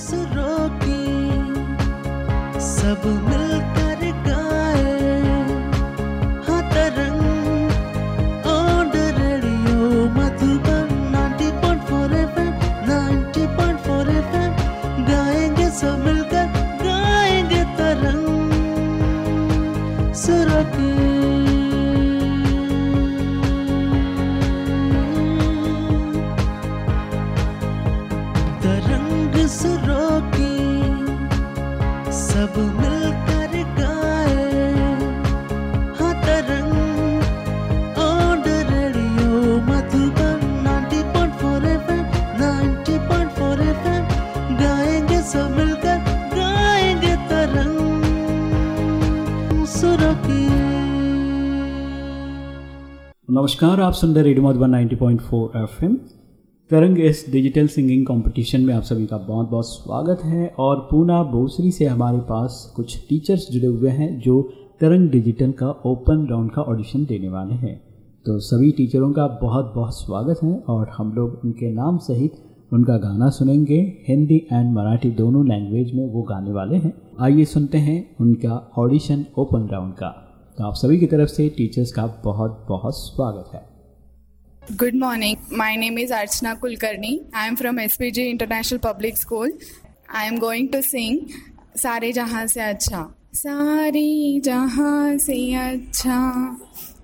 सुरों की सब मिलकर नमस्कार, आप सुन रहे रेडियो मधुबन 90.4 एफएम। तरंग इस डिजिटल सिंगिंग कंपटीशन में आप सभी का बहुत बहुत स्वागत है और पूना बोसरी से हमारे पास कुछ टीचर्स जुड़े हुए हैं जो तरंग डिजिटल का ओपन राउंड का ऑडिशन देने वाले हैं। तो सभी टीचरों का बहुत बहुत स्वागत है और हम लोग उनके नाम सहित उनका गाना सुनेंगे। हिंदी एंड मराठी दोनों लैंग्वेज में वो गाने वाले हैं। आइए सुनते हैं उनका ऑडिशन ओपन राउंड का। तो आप सभी की तरफ़ से टीचर्स का बहुत बहुत स्वागत है। Good morning my name is Archana Kulkarni I am from S P G international public school I am going to sing सारे जहाँ से अच्छा सारे जहाँ से अच्छा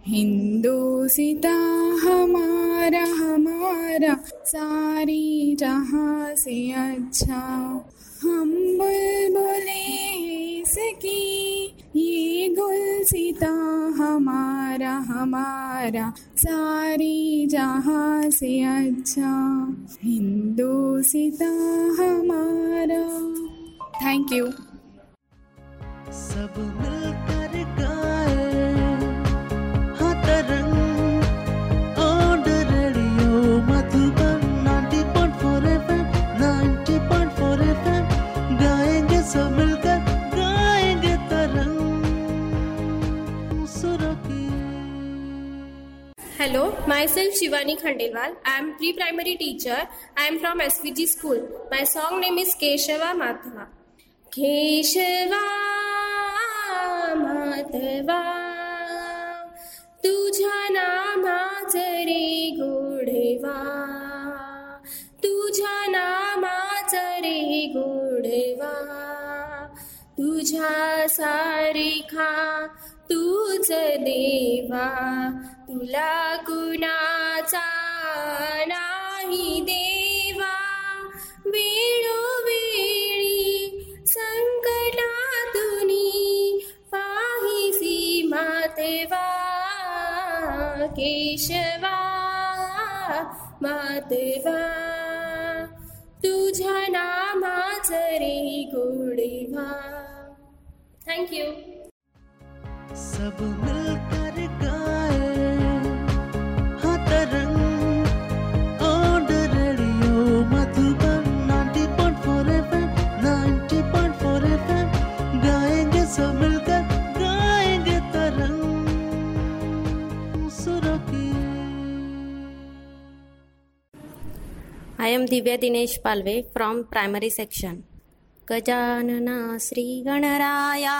हिंदू सीता हमारा हमारा सारे जहाँ से अच्छा हम बोले इसकी ये गुलसिता हमारा हमारा, सारी जहाँ से अच्छा। हिंदू हिंदोसिता हमारा। थैंक यू सब मिलकर hello my self Shivani Khandelwal I am pre primary teacher I am from S P G school my song name is Keshava Madhava Keshava Madhava तुझ्या नामाच रे गोढेवा तुझ्या नामाच रे गोढेवा तुझ्या सारिखा तूच देवा. तुला कुणाचा नाही देवा. वेळोवेळी संकटातुनी पाहिसी मातेवा केशवा मातेवा. तुझ्या नामाच रे गोडेवा थँक्यू सब मिलकर I am Divya Dinesh Palve from primary section Gajanana Shri Ganaraya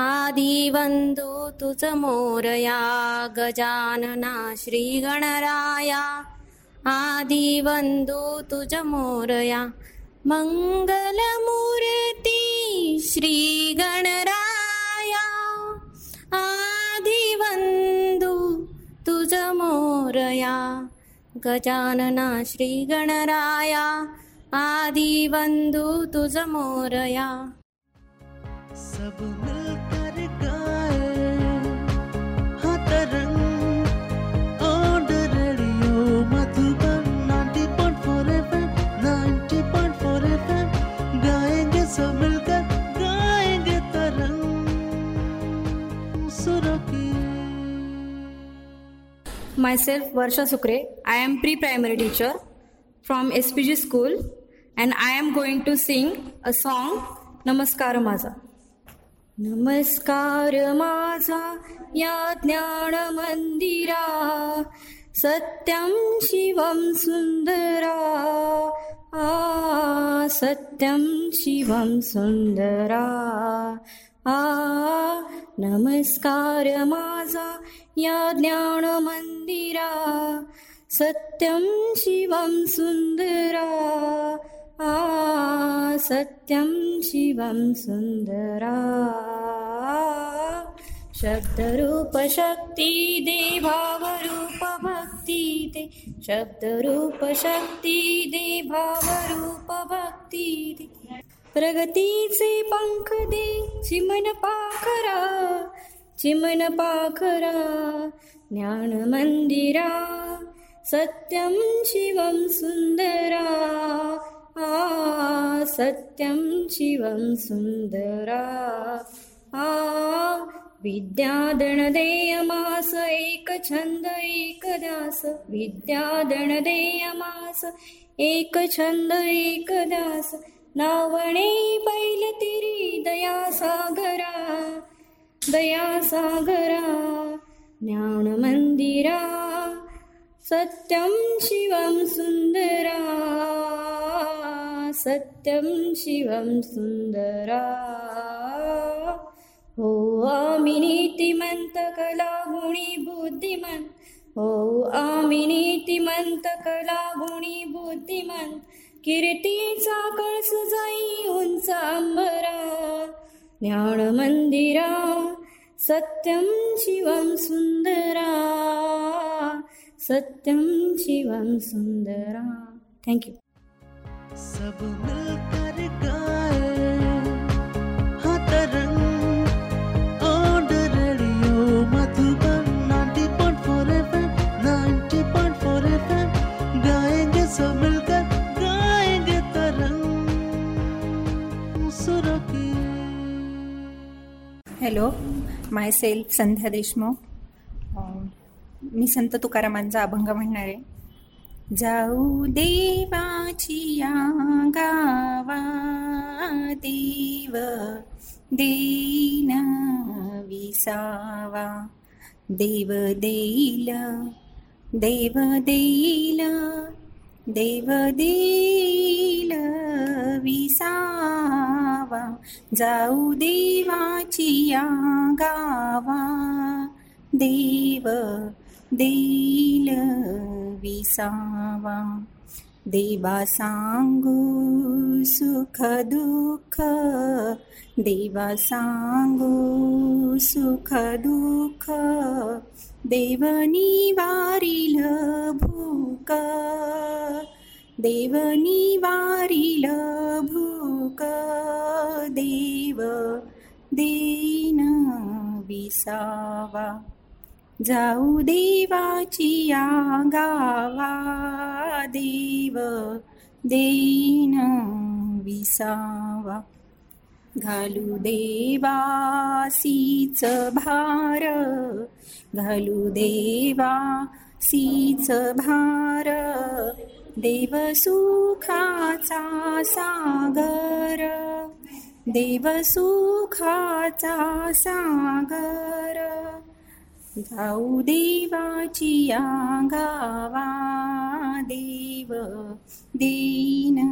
आदिवन्दो तुच Morya Gajanana Shri Ganaraya आदिवन्दो तुज मोरया मङ्गलमूर्ति श्री गणराया आदिवन्दो तुज मोरया गजानना श्रीगणराया आदिवन्धु तुझ Morya. Myself Varsha Sukre. I am pre-primary teacher from SPG school and I am going to sing a song Namaskar Maza. नमस्कार माझा या ज्ञान मंदिरा सत्यं शिवं सुन्दरा आ सत्यं शिवं सुन्दरा आ नमस्कार माझा या ज्ञानमन्दिरा सत्यं शिवं सुन्दरा। आ सत्यं शिवं सुन्दरा। शब्दरूपशक्ति देभावरूपभक्ति ते शब्दरूपशक्ति देभावरूपभक्ति ते प्रगतीचे पंख दे चिमन पाखरा चिमनपाखरा ज्ञानमन्दिरा सत्यं शिवं सुन्दरा आ सत्यं शिवं सुन्दरा आ विद्यादणदेयमास एकछन्द एकदास विद्यादणदेयमास एकछन्द एकदास नावणे पैलतिरि दया सागरा। दयासागरा ज्ञान मंदिरा सत्यम शिवम सुंदरा सत्यम शिवम सुंदरा हो आमिनीतिमंत कला गुणी बुद्धिमन् हो कला गुणी बुद्धिमान कीर्तीचा कळस जाई उंचा अंबरा ज्ञानमंदिरा सत्यं शिवं सुन्दरा सत्यं शिवं सुन्दरा। Thank you my self Sandhya Deshmukh. मी संत तुकारामांचा अभंग म्हणणार आहे. जाऊ देवाची या गावा देव देन विसावा. देव देईल देव देईल देव देईल विसावा जाऊ देवाची या गावा देव देईल विसावा देवा सांगू सुख दुःख. देवा सांगू सुख दुःख. देवनी वारिल भूक देवनी वारिल भूक देव देन विसावा. जाऊ देवाची या गावा देव देन विसावा. घालू देवासीच भार. घालू देवा सीच भार. देव सुखाचा सागर. देव सुखाचा सागर. जाऊ देवाची गावा देव देन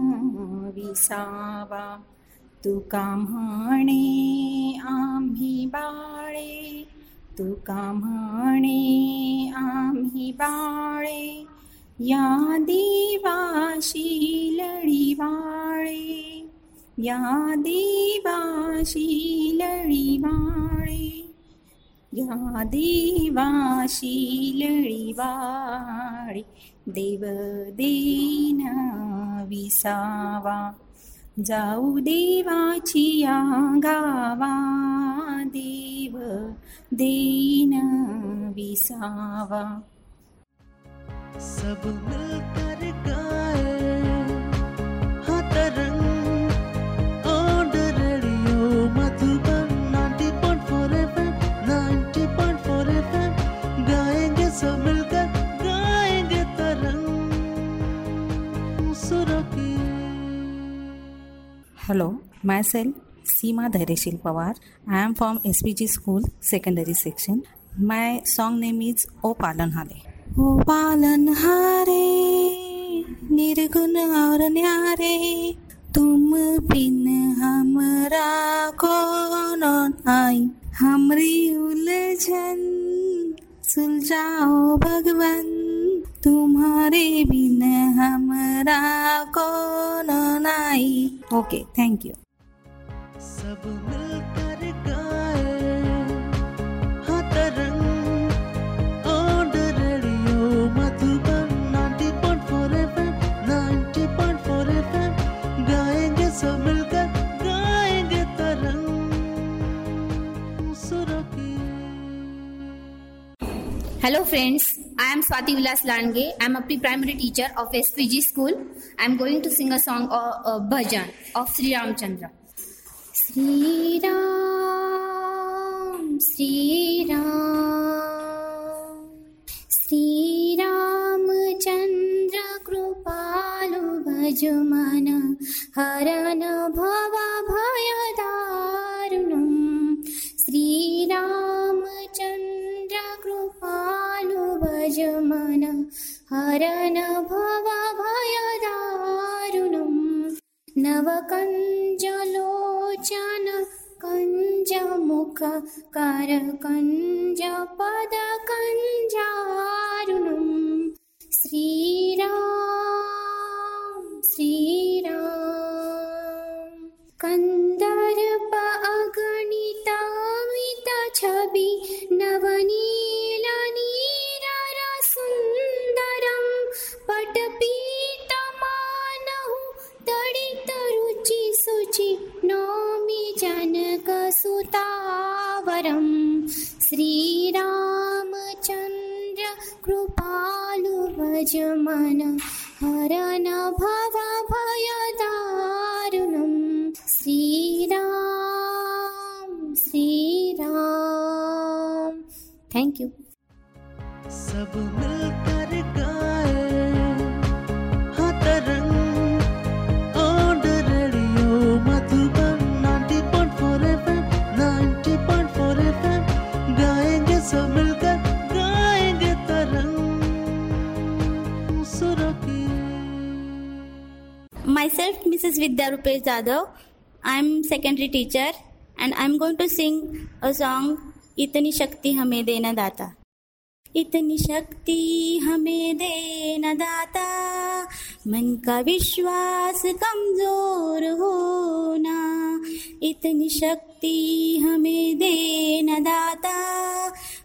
विसावा. तुका म्हणे आम्ही बाळे. तुका म्हणे आम्ही बाळे. या देवाशी लढीवाळे या देवाशी लढीवाळे या देवाशी लळीवाळी देव देन विसावा. जाऊ देवाचिया गावा देव देन विसावा. सब मिलकर hello my self Seema Dhairyasheel Pawar I am from S P G school secondary section my song name is ओ पालन हारे ओ पालन हारे निर्गुण और न्यारे तुम बिन हमरा को नाई हमरी उलझन सुलझाओ भगवान, तुम्हारे बिन हमारा कौन नाई। ओके थैंक यू सब मिलकर गाए हाँ Tarang on radio Madhuban Hello friends, I am Swati Vilas Lange. I am a pre-primary teacher of SPG school. I am going to sing a song of uh, bhajan of Sri Ramchandra. Sri Ram, Sri Ram, Sri Ramchandra कृपालु भज मन Mrs. Vidya Rupesh Jadhav. I'm secondary teacher and I'm going to sing a song इतनी शक्ति हमें देना दाता इतनी शक्ति हमें देना दाता मन का विश्वास कमज़ोर होना इतनी शक्ति हमें देना दाता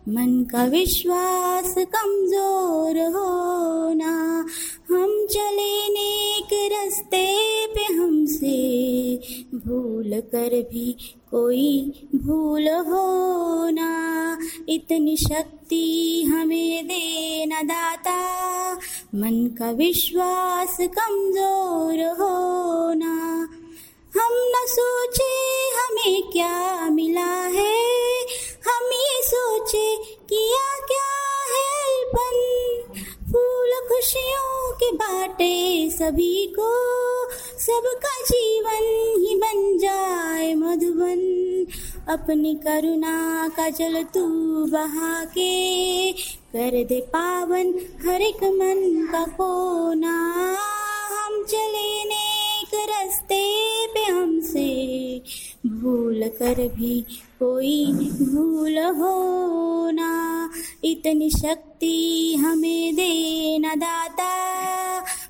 मन का विश्वास कमज़ोर होना हम चले नेक रास्ते पे हमसे, भूल कर भी कोई भूल होना इतनी शक्ति हमें देना दाता, मन का विश्वास कमज़ोर होना हम न सोचे हमें क्या मिला है, हम ये सोचे किया क्या है बन फूल खुशियों के बाटे सभी को, सबका जीवन ही बन जाए मधुबन। अपनी करुणा का जल तू बहा के कर दे पावन हर एक मन का कोना। हम चले नेक रस्ते पे हमसे भूल कर भी कोई भूल हो ना। इतनी शक्ति हमें देना दाता।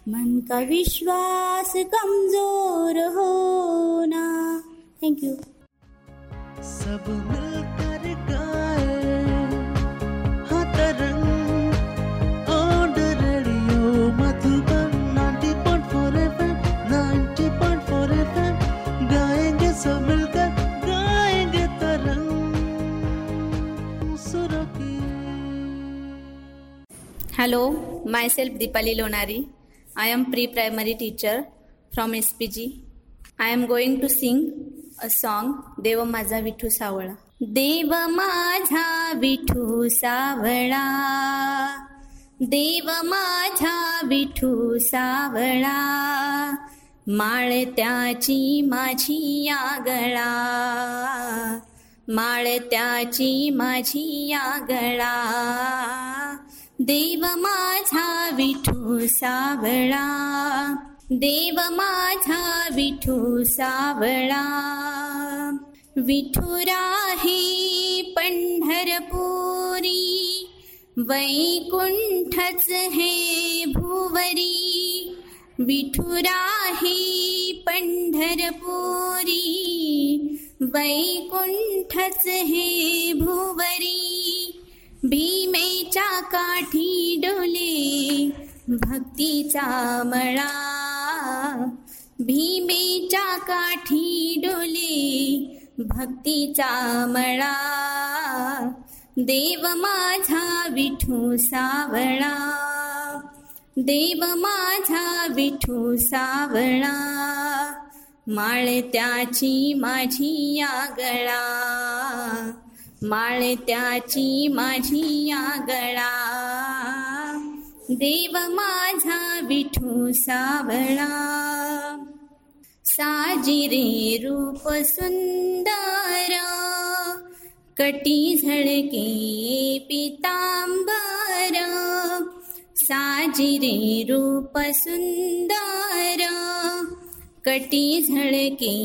मन का विश्वास कमज़ोर हो होना थैंक यू सब मिलकर hello my self Deepali Lonari I am pre primary teacher from S P G I am going to sing a song देव माझा विठू सावळा देव माझा विठू सावळा देव माझा विठू सावळा माळत्याची माझी आगळा माळत्याची माझी आगळा देव माझा विठू सावळा। देव माझा विठू सावळा। विठुराही पंढरपुरी। वैकुंठच हे भुवरी। विठुराही पंढरपुरी। वैकुंठच हे भुवरी भीमेच्या काठी डोले भक्तीचा मळा. भीमेच्या काठी डोले भक्तीचा मळा. देव माझा विठू सावळा. देव माझा विठू सावळा. माळ त्याची माझी या माळत्याची माझी या गळा देव माझा विठू सावळा. साजिरे रूप सुंदर. कटी झळके पितांबर. साजिरे रूप सुंदर. कटी झळके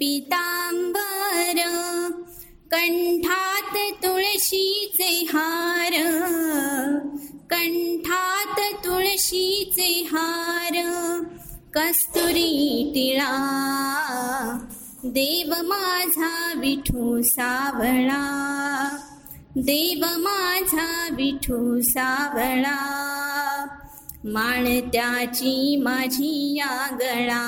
पितांबर. कंठात तुळशीचे हार कंठात तुळशीचे हार कस्तुरी टिळा देव माझा विठू सावळा देव माझा विठू सावळा माळ त्याची माझी या गळा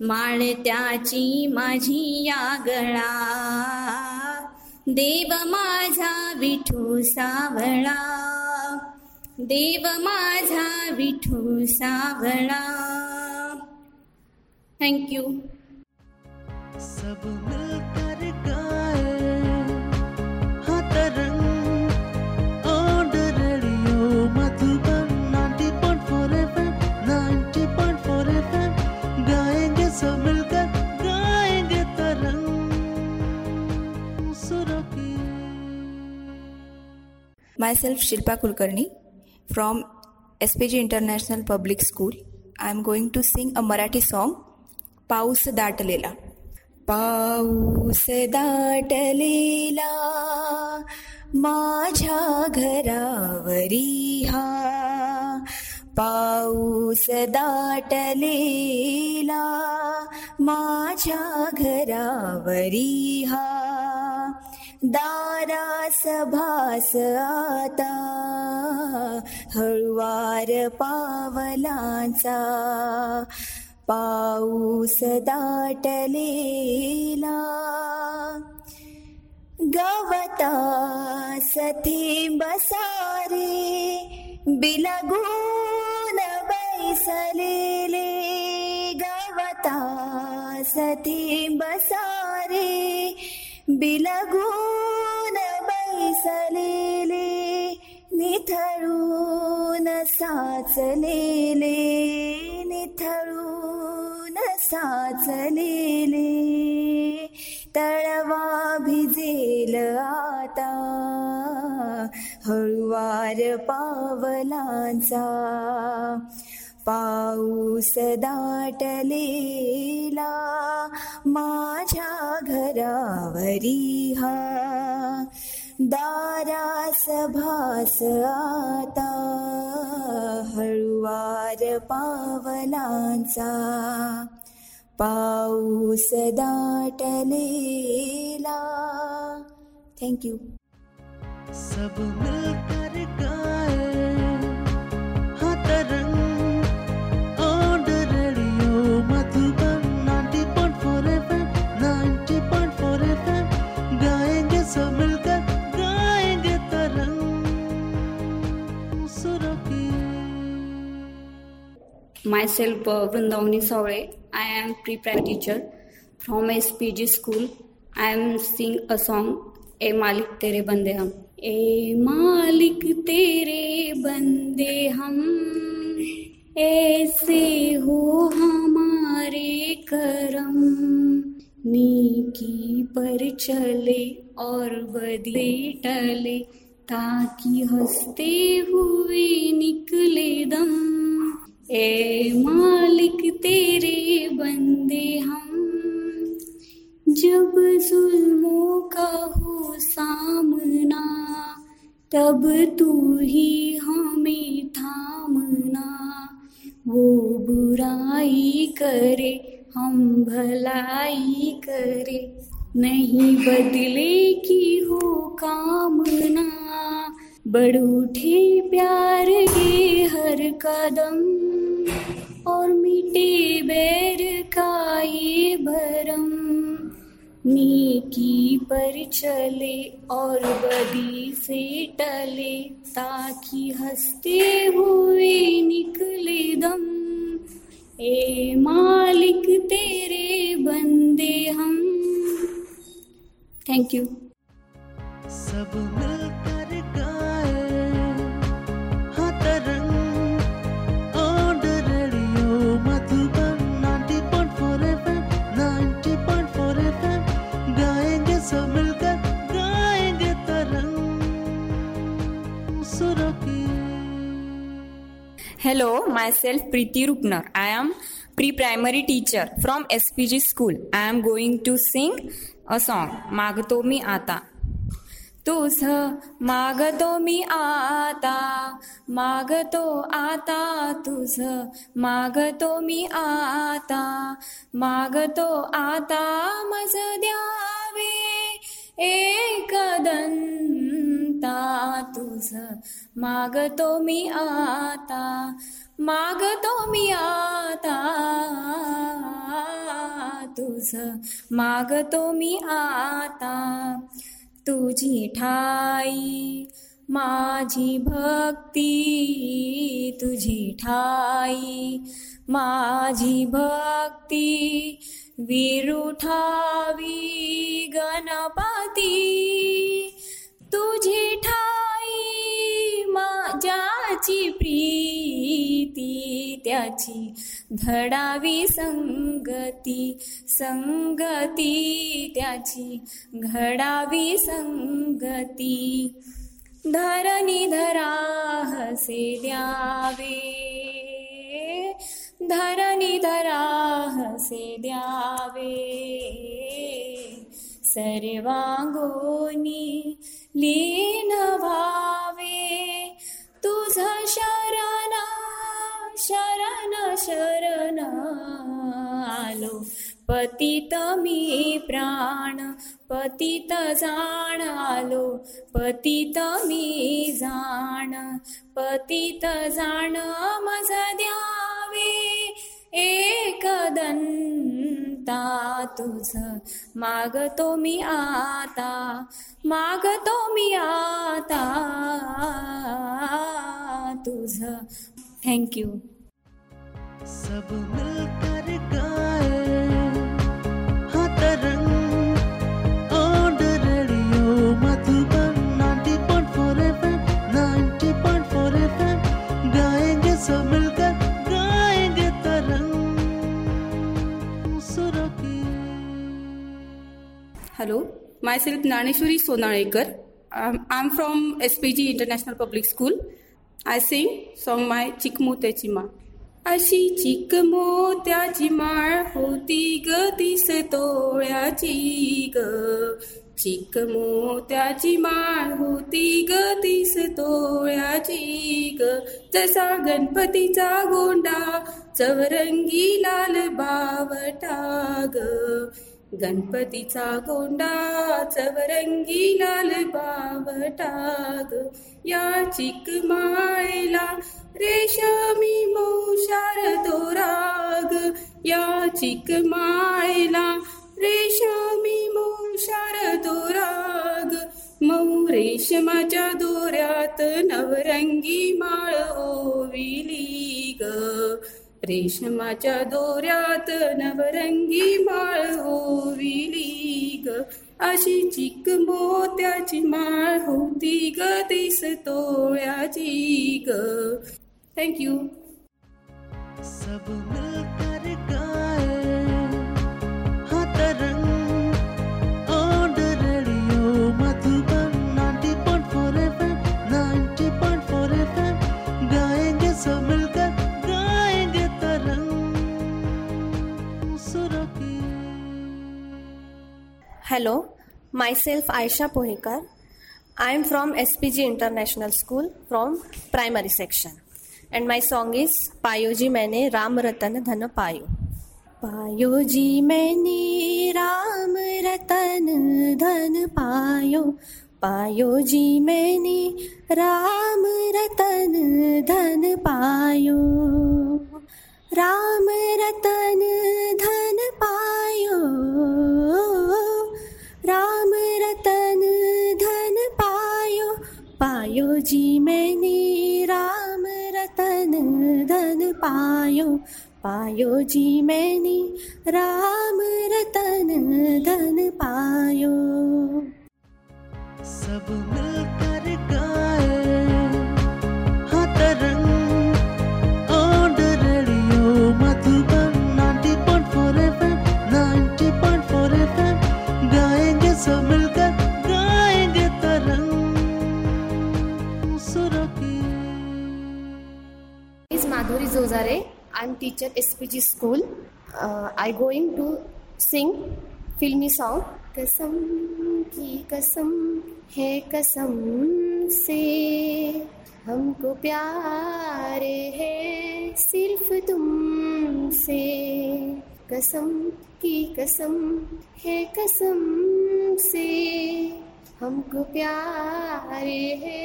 माळ त्याची माझी या गळा देव माझा विठू सावळा. देव माझा विठू सावळा. थँक्यू सब my self Shilpa Kulkarni from S P G international public school I am going to sing a Marathi song पाऊस दाटलेला पाऊस दाटलेला माझ्या घरावरी हा. पाऊस दाटलेला माझ्या घरावरी हा. दारास भास आता हळुवार पावलांचा पाऊस दाटलेला. गवता सथेंब सारे बिलगून बैसलेले. गवता सथेंब सारे बिलगून बैसलेले निथळून साचलेले निथळून साचलेले तळवा भिजेल आता हळुवार पावलांचा पाऊस दाटलेला माझ्या घरावरी हा. दारास भास आता हळुवार पावलांचा. पाऊस दाटलेला. थँक्यू सब मिलकर गा Myself, uh, Vrindavani Saure. I am pre-primary teacher from SPG school. I am sing a song, "ए मालिक तेरे बंदे हम." ए मालिक तेरे बंदे हम ऐसे हो हमारे करम नीकी पर चले और बदले टले ताकि हँसते हुए निकले दम ए मालिक, तेरे बंदे हम। जब जुल्मों का हो सामना, तब तू ही हमें थामना। वो बुराई करे, हम भलाई करे। नहीं बदले की हो कामना। बढ़ उठे प्यार के हर कदम और मिटे बैर का ये भरम। नेकी पर चले और बदी से टले ताकि हँसते हुए निकले दम। ए मालिक, तेरे बंदे हम। थैंक यू सब मिलकर Hello, myself Preeti Rupnar. I am pre-primary teacher from SPG school. I am going to sing a song, मागतो मी आता. तुझ मागतो मी आता मागतो आता तुझ मागतो मी आता मागतो आता मज द्यावे एकदंता तुझ. मागतो मी आता मागतो मी आता तुझ. मागतो मी आता तुझी ठाई माझी भक्ती तुझी ठाई माझी भक्ती विरुठावी गणपती तुझी ठाई माझ्याची प्रीती त्याची धडावी संगती संगती त्याची घडावी संगती. धरणी धरा हसे द्यावे. धरणी धराहसे द्यावे। सर्वांगोनी लीन व्हावे। तुझ शरण शरण शरण आलो। पतित मी प्राण पतित जाण आलो। पतित मी जाण पतित जाण मज द्यावे। एकदंता तुझ मागतो मी आता मागतो मी आता तुझ. थँक्यू सब मिलकर गाए hello my self Dnyaneshwari Sonalekar I am from S P G international public school I sing song my चिकमोत्याची माळ अशी चिकमोत्याची माळ होती ग तीस तोळ्याची ग चिकमोत्याची माळ होती ग तीस तोळ्याची ग जसा गणपतीचा गोंडा चवरंगी लाल बावटा ग गणपतीचा गोंडा चवरंगी लाल बावटाग. या चिकमाळेला रेशमी मौशार दोराग. या चिकमाळेला रेशमी मौशार दोराग. मऊ रेशमाच्या दोऱ्यात नवरंगी माळ ओविली ग. रेशमाच्या दोऱ्यात नवरंगी माळ अशी चिक मोत्याची माळ होती ग दिस तोळ्याची ग. Thank you hello my self Ayesha Pohekar I am from S P G international school from primary section and my song is पायो जी मैंने राम रतन धन पायो पायो जी मैंने राम रतन धन पायो पायो जी मैंने राम रतन धन पायो राम रतन धन पायो। राम रतन धन पायो। पायो जी मैंने राम रतन धन पायो। पायो जी मैंने राम रतन धन पायो। सब मिलकर गाए teacher SPG school. Uh, I going to sing filmy song. कसम की कसम है कसम से हमको प्यार है सिर्फ़ तुमसे कसम की कसम है कसम से हमको प्यार है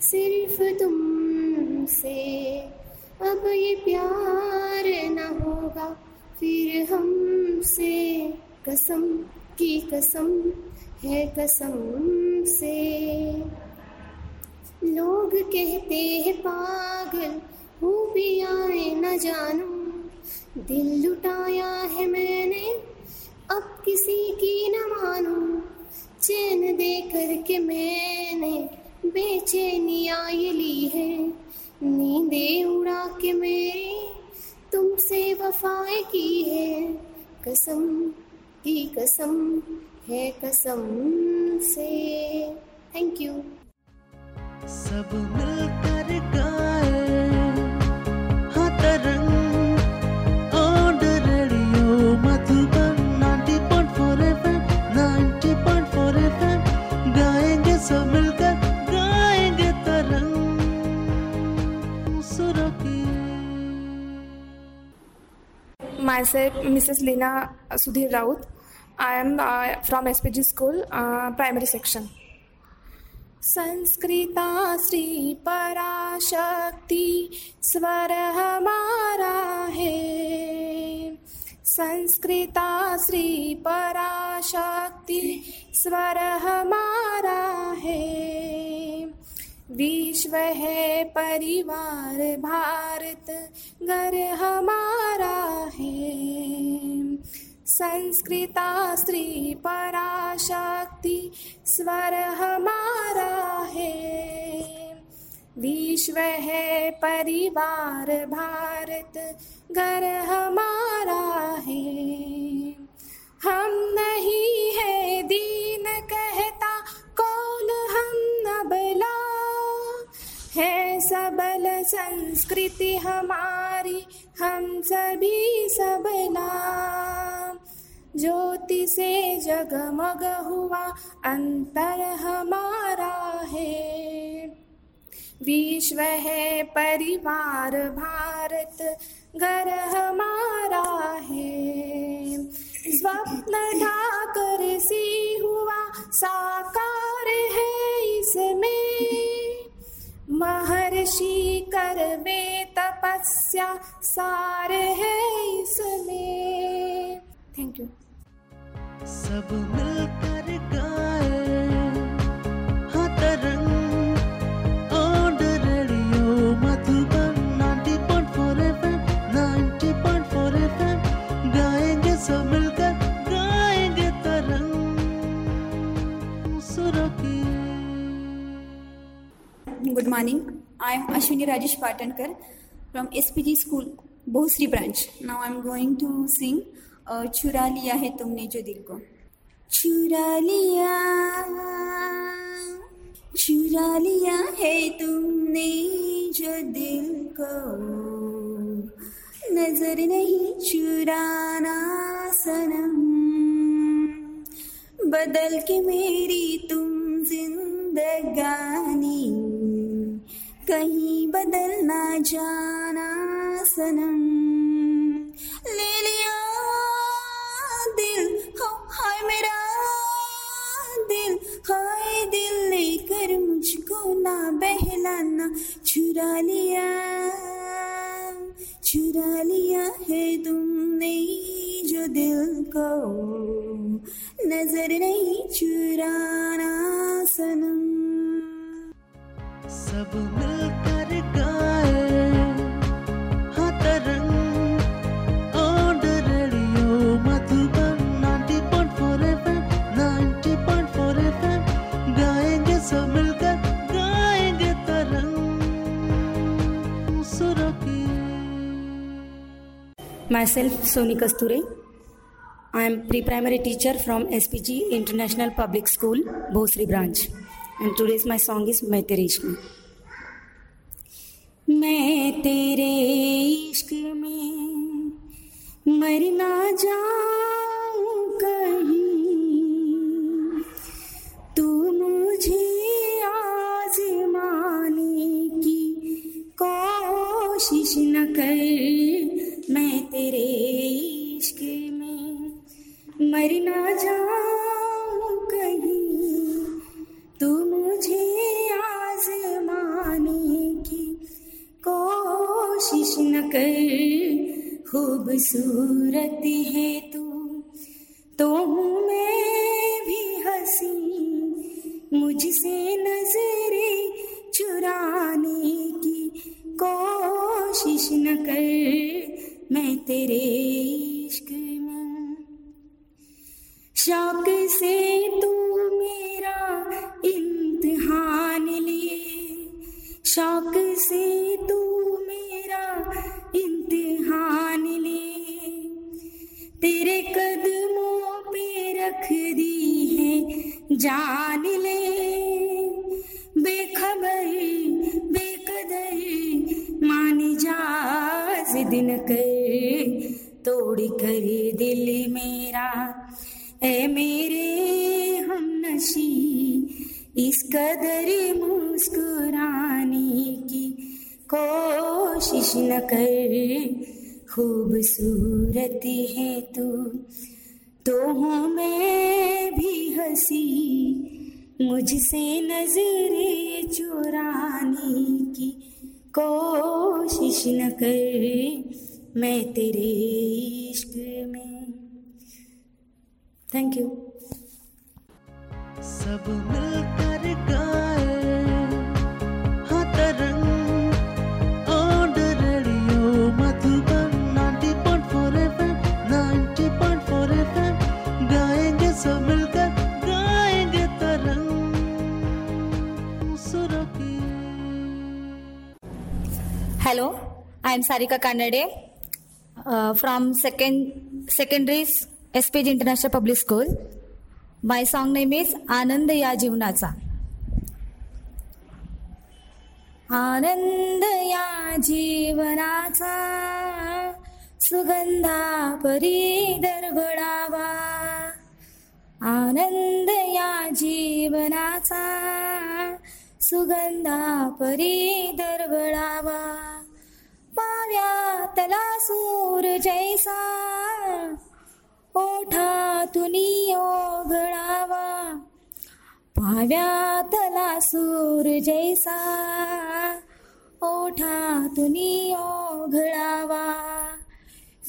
सिर्फ़ तुमसे अब ये प्यार न होगा। फिर हमसे कसम की कसम है कसम से। लोग कहते हैं, पागल हूँ भी आए न जानू। दिल लुटाया है मैंने, अब किसी की न मानू। चैन दे करके मैंने बेचैनिया ये ली है। नींदे उड़ा के मेरी तुमसे वफाएँ की है। कसम की कसम है कसम से। थैंक यू सब मिलकर Myself, Mrs. Lina Sudhir Raut. I am uh, from SPG school, uh, primary section. संस्कृता Shri पराशक्ति स्वर हमारा है संस्कृता श्री पराशक्ति स्वर हमारा है विश्व है परिवार भारत, घर हमारा है। संस्कृता स्त्री पराशक्ति, स्वर हमारा है। विश्व है परिवार भारत, घर हमारा है। हम नहीं है दीन कहता सबल संस्कृति हमारी, हम सभी सबला ज्योति से जगमग हुआ, अंतर हमारा है। विश्व है परिवार, भारत घर हमारा है। स्वप्न ढाकर सी हुआ साकार है इसमें। महर्षि करवे तपस्या सार है इसमें। थैंक यू सब मिलकर good morning. I am Ashwini Rajesh Patankar from S P G school Bhosari branch now I am going to sing चुरा लिया है तुमने जो दिल को चुरा लिया चुरा लिया है तुमने जो दिल को नज़र नहीं चुराना सनम बदल के मेरी तुम जिंदगानी कहीं बदल ना जाना सनम। ले लिया दिल, हो, हाय मेरा दिल, हाय दिल लेकर मुझको ना बहलाना। चुरा लिया चुरा लिया है तुमने जो दिल को। नज़र नहीं चुराना सनम। सब मिलकर गाए हाँ Tarang on radio Madhuban 90.4 FM 90.4 FM गाएँगे सब मिलकर गाएँगे तरंग सुरों की Myself, Soni Kasture. I am pre-primary teacher from SPG International Public School, Bhosri branch. And today's my song is मैं तेरे इश्क में. मैं तेरे इश्क में मरना जाऊँ कहीं। खूबसूरत है तू। तो हूँ मैं भी हँसी, मुझसे नजरे चुराने की कोशिश न कर। मैं तेरे इश्क में। थैंक यू सब मिलकर गाए hello I am Sarika Kanade from second secondary S P G international public school my song name is आनंद या जीवनाचा आनंद या जीवनाचा सुगंधा परी दरगडावा आनंद या जीवनाचा सुगंधा परी दरवळावा पाव्यातला सूर जैसा. ओठातून ओघळावा पाव्यातला सूर जैसा. ओठातून ओघळावा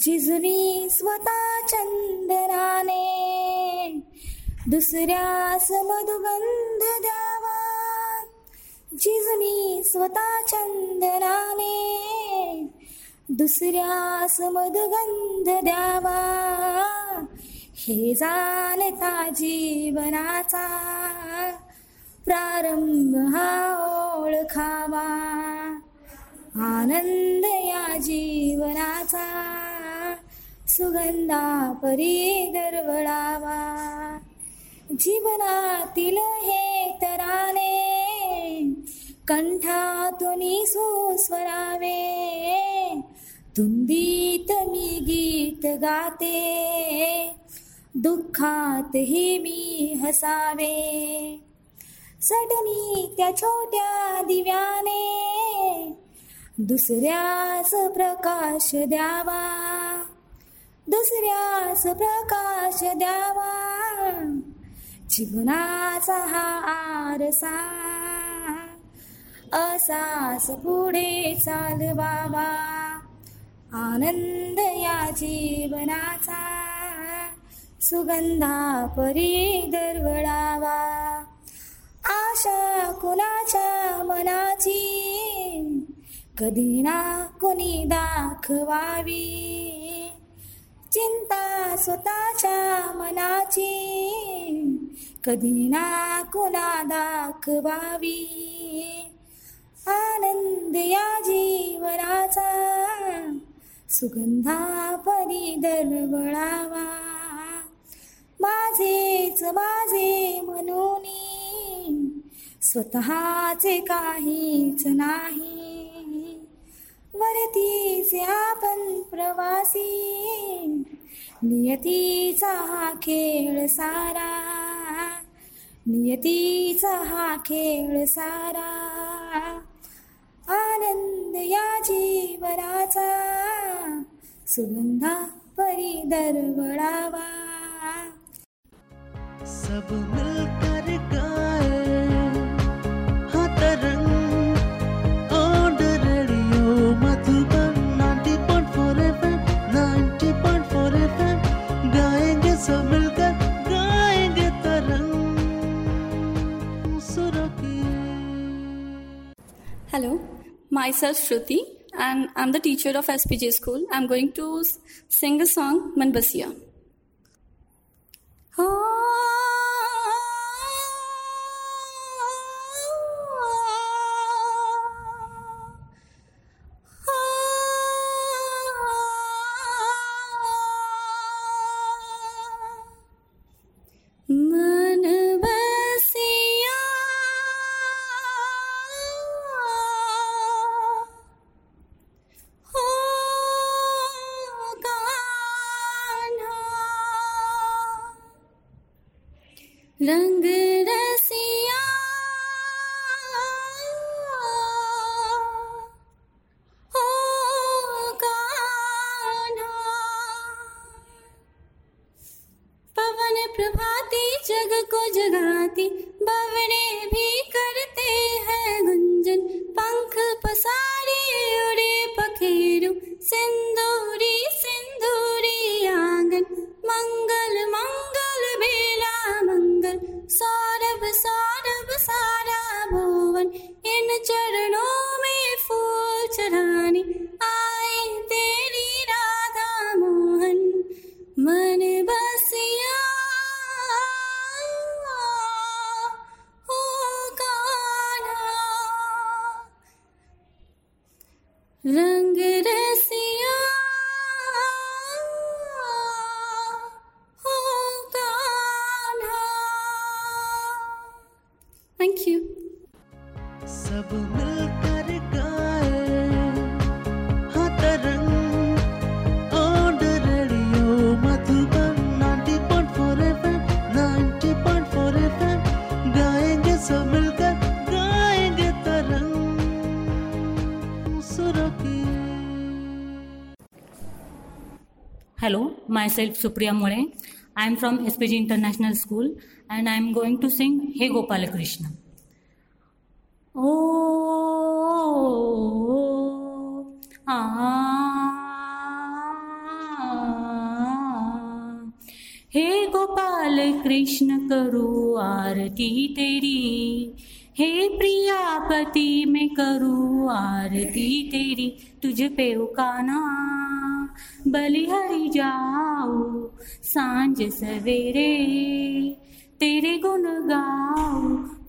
जिजुनी स्वतः चंदराने दुसऱ्यास मधुगंध द्यावा. जिजनी स्वतः चंदनाने दुसऱ्यास मधुगंध द्यावा. हे जाणता जीवनाचा प्रारंभ हा ओळखावा. आनंद या जीवनाचा सुगंधा परी दरवळावा. जीवनातील हे तराने कंठातुनी सुस्वरावे तुंदीत मी गीत गाते दुःखात ही मी हसावे. सडनी त्या छोट्या दिव्याने दुसऱ्यास प्रकाश द्यावा. दुसऱ्यास प्रकाश द्यावा. जीवनाचा हा आरसा असाच पुढे चालवावा. आनंद या जीवनाचा सुगंधा परी दरवळावा. आशा कुणाच्या मनाची? कधी ना कुणी दाखवावी. चिंता स्वतःच्या मनाची? कधी ना कुणा दाखवावी. आनंद या जीवनाचा सुगंधा परी दरवळावा. माझेच माझे म्हणून स्वतःचे काहीच नाही. वरतीचे आपण प्रवासी नियतीचा हा खेळ सारा. नियतीचा हा खेळ सारा. आनंद या जीवनाचा सुगंधा परी दरवळावा सब मिलकर myself Shruti, and I'm the teacher of SPJ school. I'm going to sing a song, Manbasiya. मन myself Supriya More. I am from SPG International School and I am going to sing Hey Gopala Krishna. Oh, ah, हे गोपाल कृष्ण करूँ आरती तेरी हे प्रियापति, मैं करूँ आरती तेरी, तुझ पे उकाना। बलिहरि जाओ साँझ सवेरे, तेरे गुण गाओ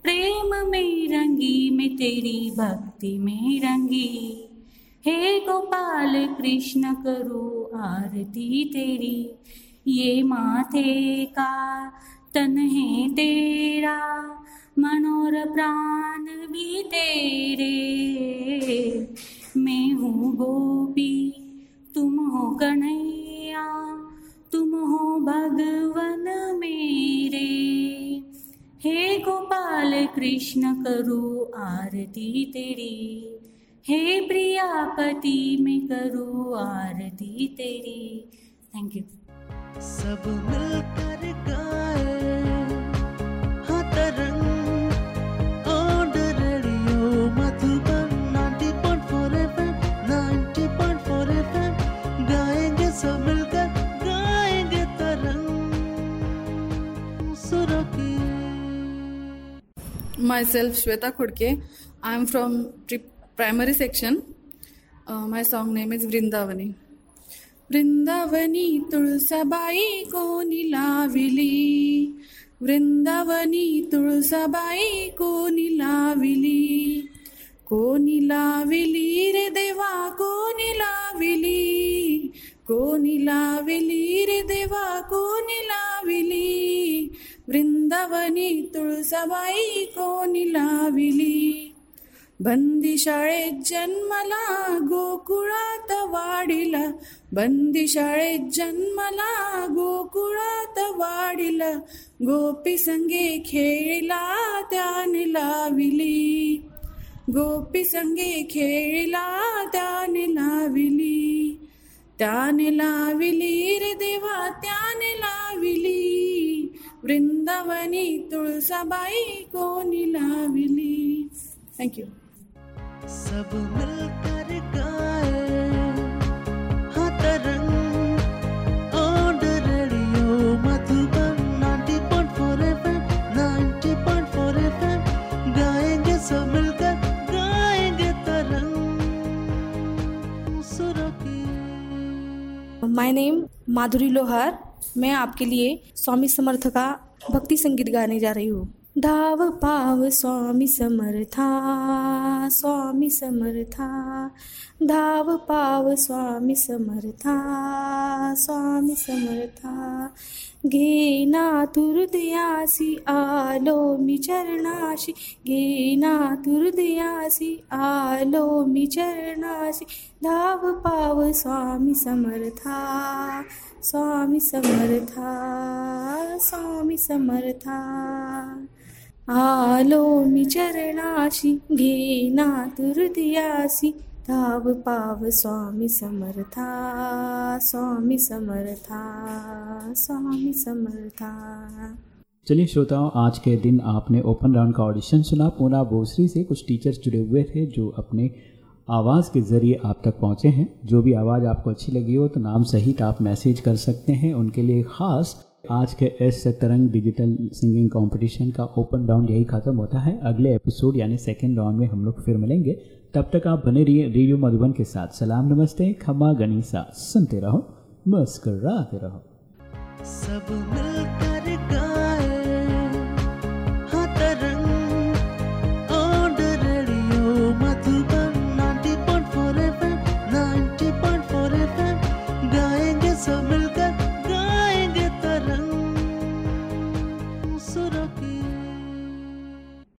प्रेम में रंगी, मैं तेरी भक्ति में रंगी। हे गोपाल, कृष्ण करो आरती तेरी, ये माथे का तन है तेरा। मनोर प्राण भी तेरे। मैं हूँ गोपी, तुम हो कन्हैया, तुम हो भगवन मेरे। हे गोपाल कृष्ण, करो आरती तेरी। हे प्रियापति, मैं करूँ आरती तेरी। थैंक यू सब मिलकर गाए myself Shweta Khudke I am from primary section my song name is Vrindavani वृंदावनी तुळसाबाई कोणी लाविली वृंदावनी तुळसाबाई कोणी लाविली कोणी लाविली वृंदावनी तुळसाबाई कोणी लाविली? बंदी शाळेत जन्मला गोकुळात वाढिला. बंदी शाळेत जन्मला गोकुळात वाढिला. गोपी संगे खेळला त्याने लाविली. गोपी संगे खेळला त्याने लाविली. त्याने लाविली रे देवा त्याने लाविली. वृंदावनी तुळसाबाई कोणी लाविली थँक्यू सब मिलकर गाए हाँ Tarang on the radio Madhuban 90.4 FM 90.4 FM. गाएँगे सब मिलकर गाएँगे तरंग सुरों की माय नेम माधुरी लोहार मैं आपके लिए स्वामी समर्थ का भक्ति संगीत गाने जा रही हूँ। धाव पाव स्वामी समर्था स्वामी समर्था धाव पाव स्वामी समर्था स्वामी समर्था घेना तुर्दयासी आलो मी चरणाशी घेना तुर्दयासी आलो मी चरणाशी धाव पाव स्वामी समर्था स्वामी समर्था स्वामी समर्था आलो मी चरणाशी, घेना तुर्दयासी धाव पाव स्वामी समर्था स्वामी समर्था स्वामी समर्था चलिए श्रोताओं, आज के दिन आपने ओपन राउंड का ऑडिशन सुना। पूना भोसरी से कुछ टीचर्स जुड़े हुए थे जो अपने आवाज़ के ज़रिए आप तक पहुँचे हैं। जो भी आवाज़ आपको अच्छी लगी हो तो नाम सहित आप मैसेज कर सकते हैं। उनके लिए ख़ास आज के एस तरंग डिजिटल सिंगिंग कंपटीशन का ओपन राउंड यही ख़त्म होता है। अगले एपिसोड, यानी सेकेंड राउंड में हम लोग फिर मिलेंगे। तब तक आप बने रहिए रेडियो मधुबन के साथ। सलाम, नमस्ते, खमा गनीसा। सुनते रहो, मुस्कराते रहो। सब मिलकर